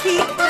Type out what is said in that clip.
feet.